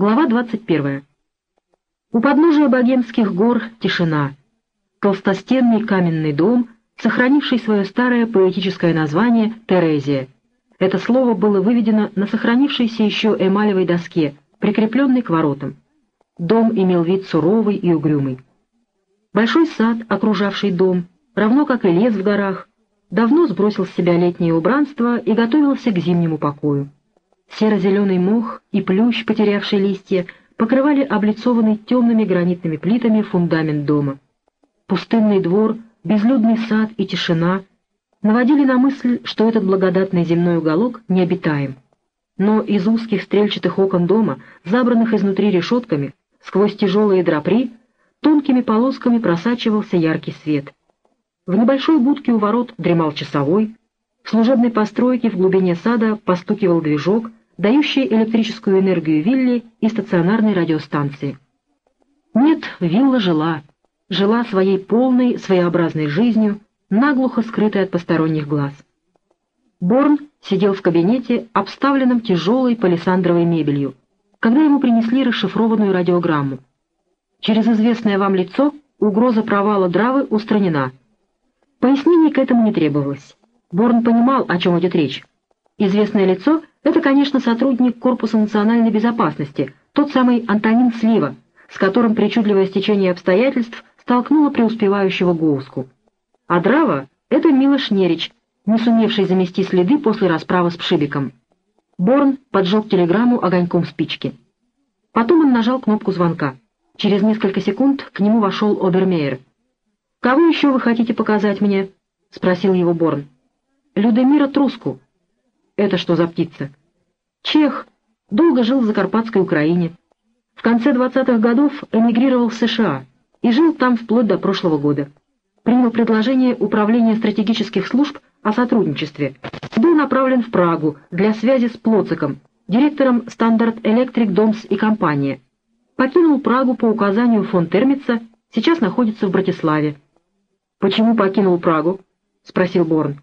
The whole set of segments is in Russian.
Глава 21. У подножия Богемских гор тишина. Толстостенный каменный дом, сохранивший свое старое поэтическое название «Терезия». Это слово было выведено на сохранившейся еще эмалевой доске, прикрепленной к воротам. Дом имел вид суровый и угрюмый. Большой сад, окружавший дом, равно как и лес в горах, давно сбросил с себя летнее убранство и готовился к зимнему покою. Серо-зеленый мох и плющ, потерявший листья, покрывали облицованный темными гранитными плитами фундамент дома. Пустынный двор, безлюдный сад и тишина наводили на мысль, что этот благодатный земной уголок необитаем. Но из узких стрельчатых окон дома, забранных изнутри решетками, сквозь тяжелые драпри, тонкими полосками просачивался яркий свет. В небольшой будке у ворот дремал часовой, в служебной постройке в глубине сада постукивал движок, дающий электрическую энергию вилле и стационарной радиостанции. Нет, вилла жила, жила своей полной, своеобразной жизнью, наглухо скрытой от посторонних глаз. Борн сидел в кабинете, обставленном тяжелой палисандровой мебелью, когда ему принесли расшифрованную радиограмму. Через известное вам лицо угроза провала Дравы устранена. Пояснений к этому не требовалось. Борн понимал, о чем идет речь. Известное лицо — это, конечно, сотрудник Корпуса национальной безопасности, тот самый Антонин Слива, с которым причудливое стечение обстоятельств столкнуло преуспевающего Гоуску. А Драва — это Милош Нерич, не сумевший замести следы после расправы с Пшибиком. Борн поджег телеграмму огоньком спички. Потом он нажал кнопку звонка. Через несколько секунд к нему вошел Обермейер. «Кого еще вы хотите показать мне?» — спросил его Борн. «Людемира Труску». «Это что за птица?» «Чех. Долго жил в Закарпатской Украине. В конце 20-х годов эмигрировал в США и жил там вплоть до прошлого года. Принял предложение Управления стратегических служб о сотрудничестве. Был направлен в Прагу для связи с Плоциком, директором Standard Electric Doms и компания» покинул Прагу по указанию фон Термица, сейчас находится в Братиславе. «Почему покинул Прагу?» — спросил Борн.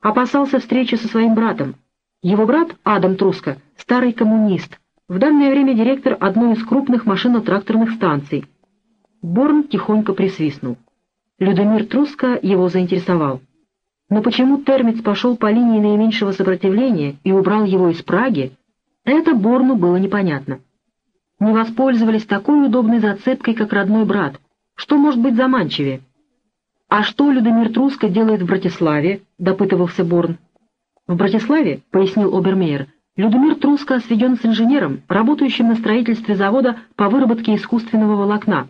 «Опасался встречи со своим братом. Его брат, Адам Труска, старый коммунист, в данное время директор одной из крупных машино-тракторных станций». Борн тихонько присвистнул. Людомир Труска его заинтересовал. Но почему Термиц пошел по линии наименьшего сопротивления и убрал его из Праги, это Борну было непонятно не воспользовались такой удобной зацепкой, как родной брат. Что может быть заманчивее? «А что Людомир Труска делает в Братиславе?» — допытывался Борн. «В Братиславе», — пояснил Обермейер, — «Людомир Труска сведен с инженером, работающим на строительстве завода по выработке искусственного волокна.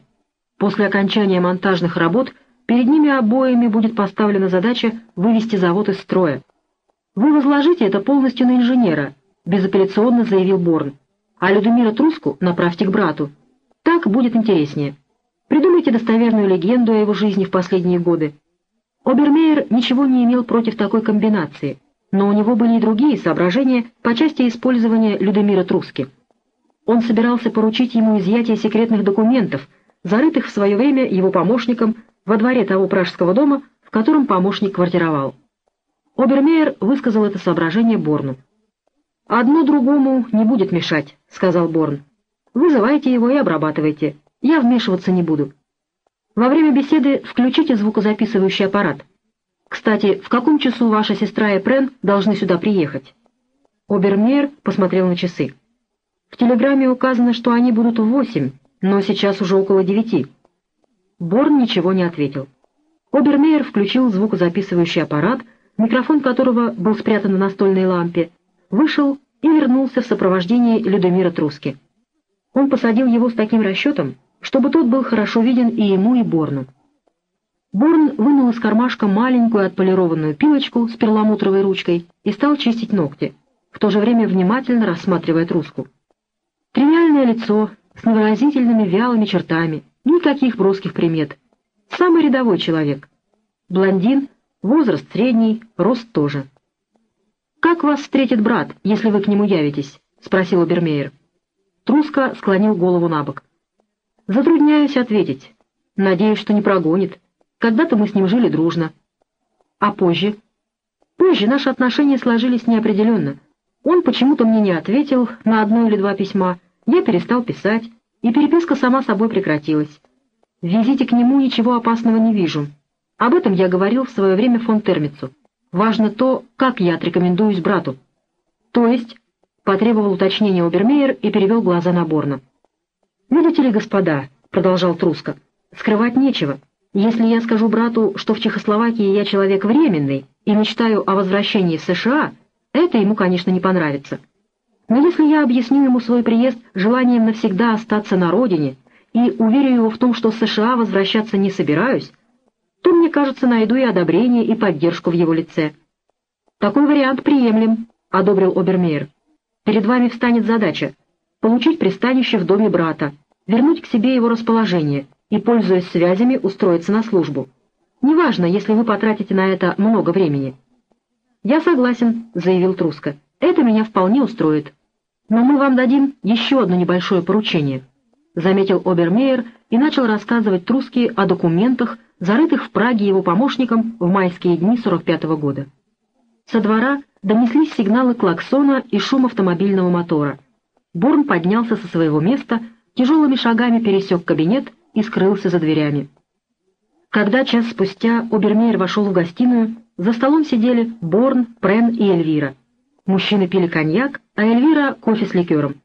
После окончания монтажных работ перед ними обоими будет поставлена задача вывести завод из строя. «Вы возложите это полностью на инженера», — безапелляционно заявил Борн а Людмила Труску направьте к брату. Так будет интереснее. Придумайте достоверную легенду о его жизни в последние годы. Обермейер ничего не имел против такой комбинации, но у него были и другие соображения по части использования Людмира Труски. Он собирался поручить ему изъятие секретных документов, зарытых в свое время его помощником во дворе того пражского дома, в котором помощник квартировал. Обермейер высказал это соображение Борну. «Одно другому не будет мешать», — сказал Борн. «Вызывайте его и обрабатывайте. Я вмешиваться не буду. Во время беседы включите звукозаписывающий аппарат. Кстати, в каком часу ваша сестра и Прен должны сюда приехать?» Обермейер посмотрел на часы. «В телеграмме указано, что они будут в восемь, но сейчас уже около девяти». Борн ничего не ответил. Обермейер включил звукозаписывающий аппарат, микрофон которого был спрятан на настольной лампе, вышел и вернулся в сопровождении Людомира Труски. Он посадил его с таким расчетом, чтобы тот был хорошо виден и ему, и Борну. Борн вынул из кармашка маленькую отполированную пилочку с перламутровой ручкой и стал чистить ногти, в то же время внимательно рассматривая труску. Тривиальное лицо с невыразительными вялыми чертами, никаких броских примет. Самый рядовой человек. Блондин, возраст средний, рост тоже. «Как вас встретит брат, если вы к нему явитесь?» — спросил Обермейер. Труска склонил голову на бок. «Затрудняюсь ответить. Надеюсь, что не прогонит. Когда-то мы с ним жили дружно. А позже? Позже наши отношения сложились неопределенно. Он почему-то мне не ответил на одно или два письма. Я перестал писать, и переписка сама собой прекратилась. В визите к нему ничего опасного не вижу. Об этом я говорил в свое время фон Термицу. Важно то, как я отрекомендуюсь брату. То есть, потребовал уточнения Обермейер и перевел глаза на Борна. «Видите ли, господа», — продолжал Труско, — «скрывать нечего. Если я скажу брату, что в Чехословакии я человек временный и мечтаю о возвращении в США, это ему, конечно, не понравится. Но если я объясню ему свой приезд желанием навсегда остаться на родине и уверю его в том, что в США возвращаться не собираюсь, то, мне кажется, найду и одобрение, и поддержку в его лице. «Такой вариант приемлем», — одобрил Обермейер. «Перед вами встанет задача — получить пристанище в доме брата, вернуть к себе его расположение и, пользуясь связями, устроиться на службу. Неважно, если вы потратите на это много времени». «Я согласен», — заявил Труско. «Это меня вполне устроит. Но мы вам дадим еще одно небольшое поручение», — заметил Обермейер и начал рассказывать Труске о документах, зарытых в Праге его помощником в майские дни 45 -го года. Со двора донеслись сигналы клаксона и шум автомобильного мотора. Борн поднялся со своего места, тяжелыми шагами пересек кабинет и скрылся за дверями. Когда час спустя Обермейер вошел в гостиную, за столом сидели Борн, Прен и Эльвира. Мужчины пили коньяк, а Эльвира — кофе с ликером.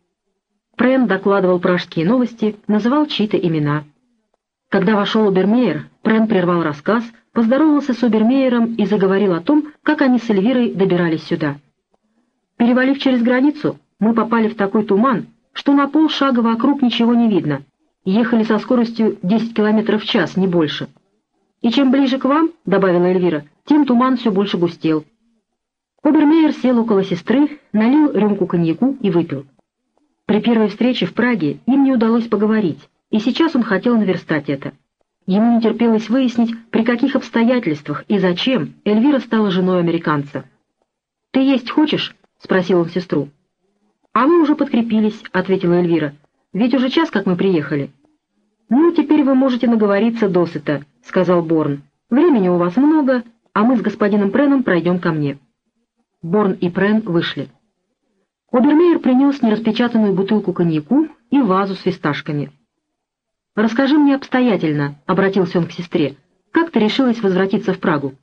Прен докладывал пражские новости, называл чьи-то имена. Когда вошел Обермейер, Прен прервал рассказ, поздоровался с Обермейером и заговорил о том, как они с Эльвирой добирались сюда. Перевалив через границу, мы попали в такой туман, что на полшага вокруг ничего не видно. Ехали со скоростью 10 км в час, не больше. И чем ближе к вам, — добавила Эльвира, — тем туман все больше густел. Обермейер сел около сестры, налил рюмку коньяку и выпил. При первой встрече в Праге им не удалось поговорить, и сейчас он хотел наверстать это. Ему не терпелось выяснить, при каких обстоятельствах и зачем Эльвира стала женой американца. «Ты есть хочешь?» — спросил он сестру. «А мы уже подкрепились», — ответила Эльвира. «Ведь уже час, как мы приехали». «Ну, теперь вы можете наговориться досыта», — сказал Борн. «Времени у вас много, а мы с господином Преном пройдем ко мне». Борн и Прен вышли. Обермейер принес нераспечатанную бутылку коньяку и вазу с фисташками. «Расскажи мне обстоятельно», — обратился он к сестре, — «как ты решилась возвратиться в Прагу?»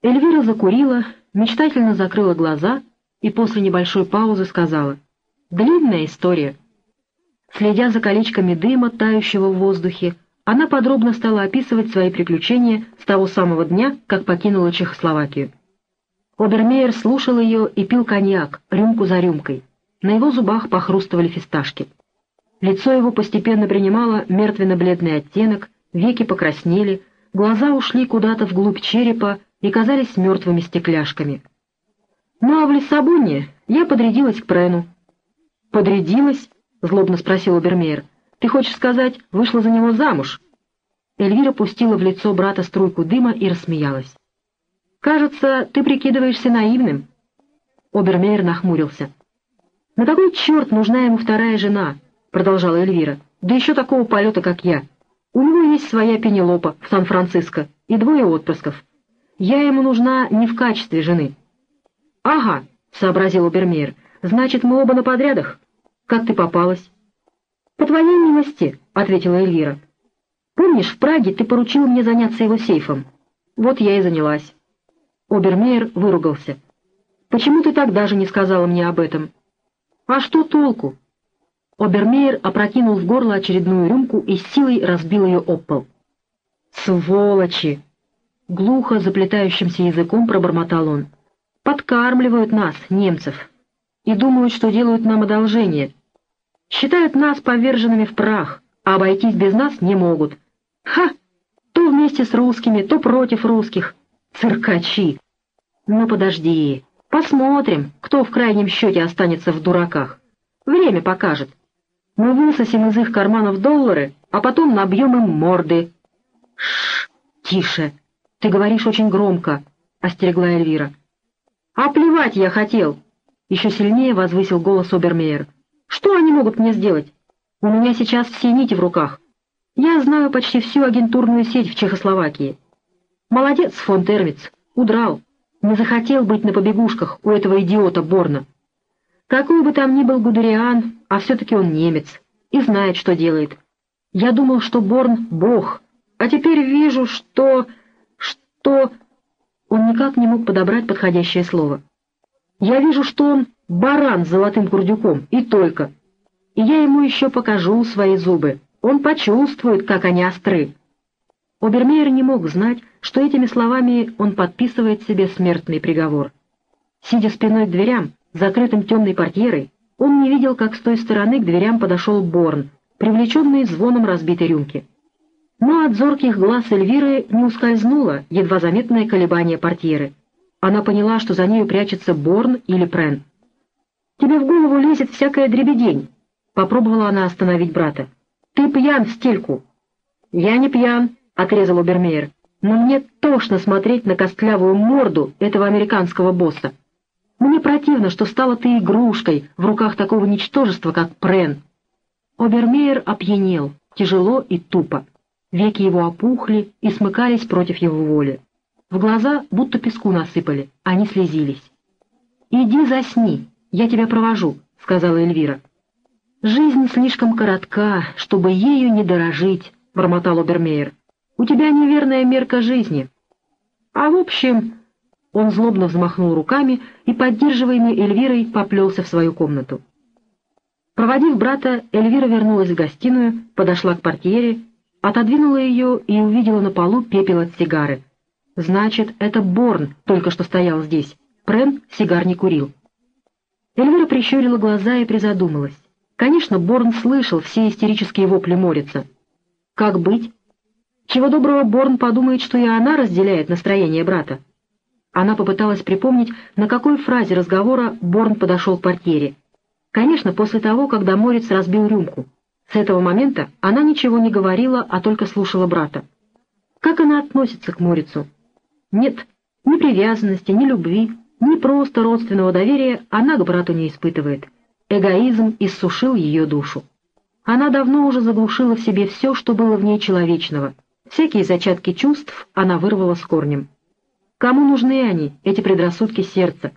Эльвира закурила, мечтательно закрыла глаза и после небольшой паузы сказала «Длинная история». Следя за колечками дыма, тающего в воздухе, она подробно стала описывать свои приключения с того самого дня, как покинула Чехословакию. Обермейер слушал ее и пил коньяк, рюмку за рюмкой. На его зубах похрустывали фисташки. Лицо его постепенно принимало мертвенно-бледный оттенок, веки покраснели, глаза ушли куда-то вглубь черепа и казались мертвыми стекляшками. «Ну а в Лиссабоне я подрядилась к Прену». «Подрядилась?» — злобно спросил Обермейер. «Ты хочешь сказать, вышла за него замуж?» Эльвира пустила в лицо брата струйку дыма и рассмеялась. «Кажется, ты прикидываешься наивным». Обермейер нахмурился. «На какой черт нужна ему вторая жена?» продолжала Эльвира, — «да еще такого полета, как я. У него есть своя Пенелопа в Сан-Франциско и двое отпрысков. Я ему нужна не в качестве жены». «Ага», — сообразил Обермейер, — «значит, мы оба на подрядах. Как ты попалась?» «По твоей милости», — ответила Эльвира. «Помнишь, в Праге ты поручил мне заняться его сейфом? Вот я и занялась». Обермейер выругался. «Почему ты тогда же не сказала мне об этом?» «А что толку? Обермейер опрокинул в горло очередную рюмку и с силой разбил ее об пол. «Сволочи!» — глухо заплетающимся языком пробормотал он. «Подкармливают нас, немцев, и думают, что делают нам одолжение. Считают нас поверженными в прах, а обойтись без нас не могут. Ха! То вместе с русскими, то против русских. Циркачи! Ну подожди, посмотрим, кто в крайнем счете останется в дураках. Время покажет». Мы высосим из их карманов доллары, а потом набьем им морды. — Шш, тише, ты говоришь очень громко, — остерегла Эльвира. — А плевать я хотел, — еще сильнее возвысил голос Обермейер. — Что они могут мне сделать? У меня сейчас все нити в руках. Я знаю почти всю агентурную сеть в Чехословакии. Молодец, фон Термиц, удрал, не захотел быть на побегушках у этого идиота Борна. Какой бы там ни был Гудериан, а все-таки он немец и знает, что делает. Я думал, что Борн — бог, а теперь вижу, что... что... Он никак не мог подобрать подходящее слово. Я вижу, что он баран с золотым курдюком, и только. И я ему еще покажу свои зубы. Он почувствует, как они остры. Обермейер не мог знать, что этими словами он подписывает себе смертный приговор. Сидя спиной к дверям, закрытым темной портьерой, он не видел, как с той стороны к дверям подошел Борн, привлеченный звоном разбитой рюмки. Но от зорких глаз Эльвиры не ускользнуло едва заметное колебание портьеры. Она поняла, что за нею прячется Борн или Прен. «Тебе в голову лезет всякая дребедень», — попробовала она остановить брата. «Ты пьян в стельку». «Я не пьян», — отрезал Обермейер. «Но мне тошно смотреть на костлявую морду этого американского босса. Мне противно, что стала ты игрушкой в руках такого ничтожества, как Прен». Обермейер опьянел, тяжело и тупо. Веки его опухли и смыкались против его воли. В глаза будто песку насыпали, они слезились. «Иди засни, я тебя провожу», — сказала Эльвира. «Жизнь слишком коротка, чтобы ею не дорожить», — бормотал Обермейер. «У тебя неверная мерка жизни». «А в общем...» Он злобно взмахнул руками и, поддерживаемый Эльвирой, поплелся в свою комнату. Проводив брата, Эльвира вернулась в гостиную, подошла к портьере, отодвинула ее и увидела на полу пепел от сигары. Значит, это Борн только что стоял здесь. Прен сигар не курил. Эльвира прищурила глаза и призадумалась. Конечно, Борн слышал все истерические вопли Морица. Как быть? Чего доброго Борн подумает, что и она разделяет настроение брата. Она попыталась припомнить, на какой фразе разговора Борн подошел к портьере. Конечно, после того, когда Морец разбил рюмку. С этого момента она ничего не говорила, а только слушала брата. Как она относится к Морицу? Нет, ни привязанности, ни любви, ни просто родственного доверия она к брату не испытывает. Эгоизм иссушил ее душу. Она давно уже заглушила в себе все, что было в ней человечного. Всякие зачатки чувств она вырвала с корнем. Кому нужны они, эти предрассудки сердца?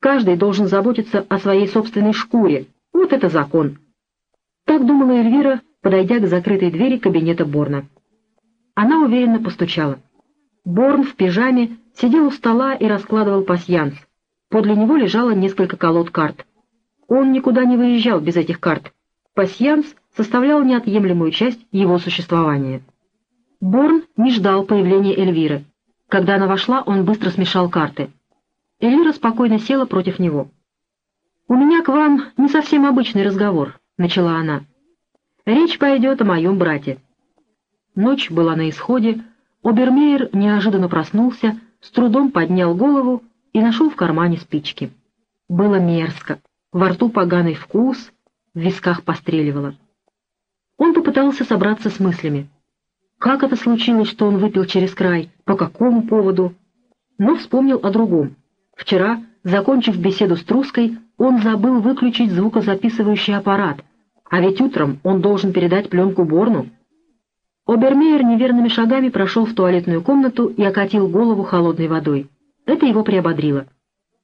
Каждый должен заботиться о своей собственной шкуре. Вот это закон. Так думала Эльвира, подойдя к закрытой двери кабинета Борна. Она уверенно постучала. Борн в пижаме сидел у стола и раскладывал пасьянс. Подле него лежало несколько колод карт. Он никуда не выезжал без этих карт. Пасьянс составлял неотъемлемую часть его существования. Борн не ждал появления Эльвиры. Когда она вошла, он быстро смешал карты. Эльвира спокойно села против него. «У меня к вам не совсем обычный разговор», — начала она. «Речь пойдет о моем брате». Ночь была на исходе, Обермейер неожиданно проснулся, с трудом поднял голову и нашел в кармане спички. Было мерзко. Во рту поганый вкус, в висках постреливало. Он попытался собраться с мыслями. Как это случилось, что он выпил через край? По какому поводу? Но вспомнил о другом. Вчера, закончив беседу с Труской, он забыл выключить звукозаписывающий аппарат, а ведь утром он должен передать пленку Борну. Обермейер неверными шагами прошел в туалетную комнату и окатил голову холодной водой. Это его приободрило.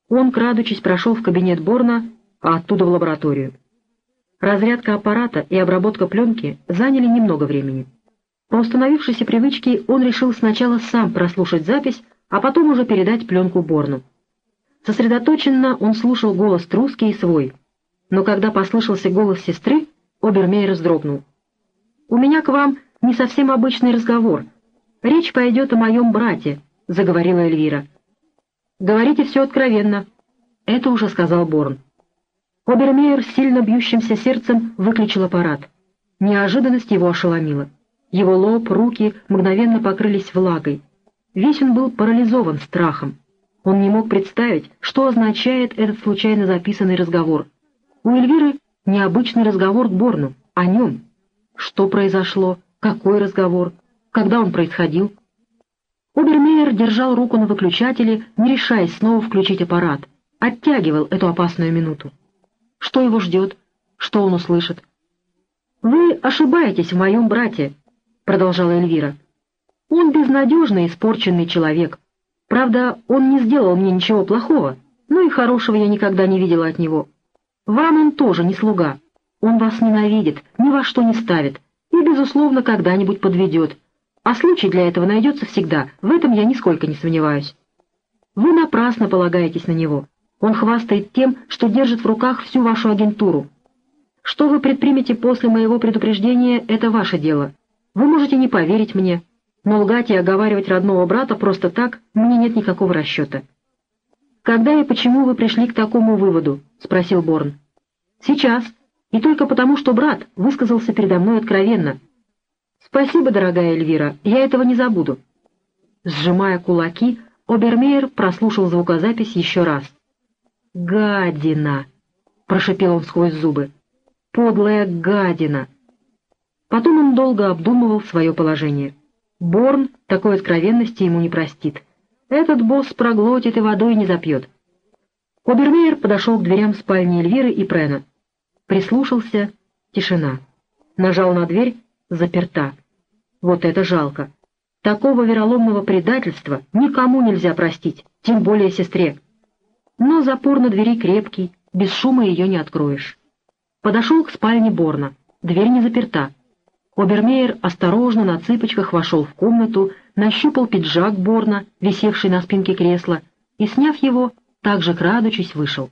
Он, крадучись, прошел в кабинет Борна а оттуда в лабораторию. Разрядка аппарата и обработка пленки заняли немного времени. По установившейся привычке он решил сначала сам прослушать запись, а потом уже передать пленку Борну. Сосредоточенно он слушал голос Труски и свой, но когда послышался голос сестры, Обермейер вздрогнул. «У меня к вам не совсем обычный разговор. Речь пойдет о моем брате», — заговорила Эльвира. «Говорите все откровенно». Это уже сказал Борн. Обермейер с сильно бьющимся сердцем выключил аппарат. Неожиданность его ошеломила. Его лоб, руки мгновенно покрылись влагой. Весь он был парализован страхом. Он не мог представить, что означает этот случайно записанный разговор. У Эльвиры необычный разговор к Борну, о нем. Что произошло, какой разговор, когда он происходил. Обермейер держал руку на выключателе, не решаясь снова включить аппарат, оттягивал эту опасную минуту. Что его ждет? Что он услышит? «Вы ошибаетесь в моем брате», — продолжала Эльвира. «Он безнадежно испорченный человек. Правда, он не сделал мне ничего плохого, но и хорошего я никогда не видела от него. Вам он тоже не слуга. Он вас ненавидит, ни во что не ставит и, безусловно, когда-нибудь подведет. А случай для этого найдется всегда, в этом я нисколько не сомневаюсь. Вы напрасно полагаетесь на него. Он хвастает тем, что держит в руках всю вашу агентуру. Что вы предпримете после моего предупреждения, это ваше дело. Вы можете не поверить мне, но лгать и оговаривать родного брата просто так мне нет никакого расчета. «Когда и почему вы пришли к такому выводу?» — спросил Борн. «Сейчас. И только потому, что брат высказался передо мной откровенно. Спасибо, дорогая Эльвира, я этого не забуду». Сжимая кулаки, Обермейер прослушал звукозапись еще раз. «Гадина!» — прошепел он сквозь зубы. «Подлая гадина!» Потом он долго обдумывал свое положение. Борн такой откровенности ему не простит. Этот босс проглотит и водой не запьет. Обермейер подошел к дверям спальни Эльвиры и Прена. Прислушался — тишина. Нажал на дверь — заперта. Вот это жалко. Такого вероломного предательства никому нельзя простить, тем более сестре. Но запор на двери крепкий, без шума ее не откроешь. Подошел к спальне Борна. Дверь не заперта. Обермейер осторожно на цыпочках вошел в комнату, нащупал пиджак Борна, висевший на спинке кресла, и, сняв его, также крадучись, вышел.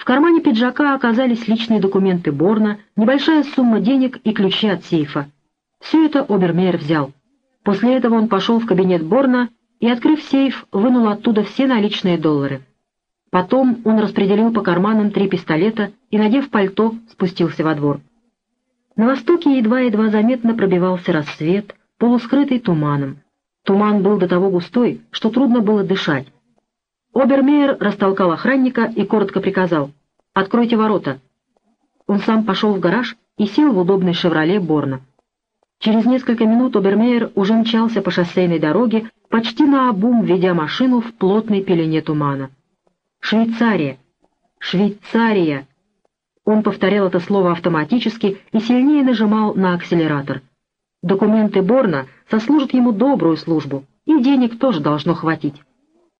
В кармане пиджака оказались личные документы Борна, небольшая сумма денег и ключи от сейфа. Все это Обермейер взял. После этого он пошел в кабинет Борна и, открыв сейф, вынул оттуда все наличные доллары. Потом он распределил по карманам три пистолета и, надев пальто, спустился во двор. На востоке едва-едва заметно пробивался рассвет, полускрытый туманом. Туман был до того густой, что трудно было дышать. Обермейер растолкал охранника и коротко приказал «Откройте ворота». Он сам пошел в гараж и сел в удобный «Шевроле» Борна. Через несколько минут Обермейер уже мчался по шоссейной дороге, почти наобум ведя машину в плотной пелене тумана. «Швейцария! Швейцария!» Он повторял это слово автоматически и сильнее нажимал на акселератор. Документы Борна сослужат ему добрую службу, и денег тоже должно хватить.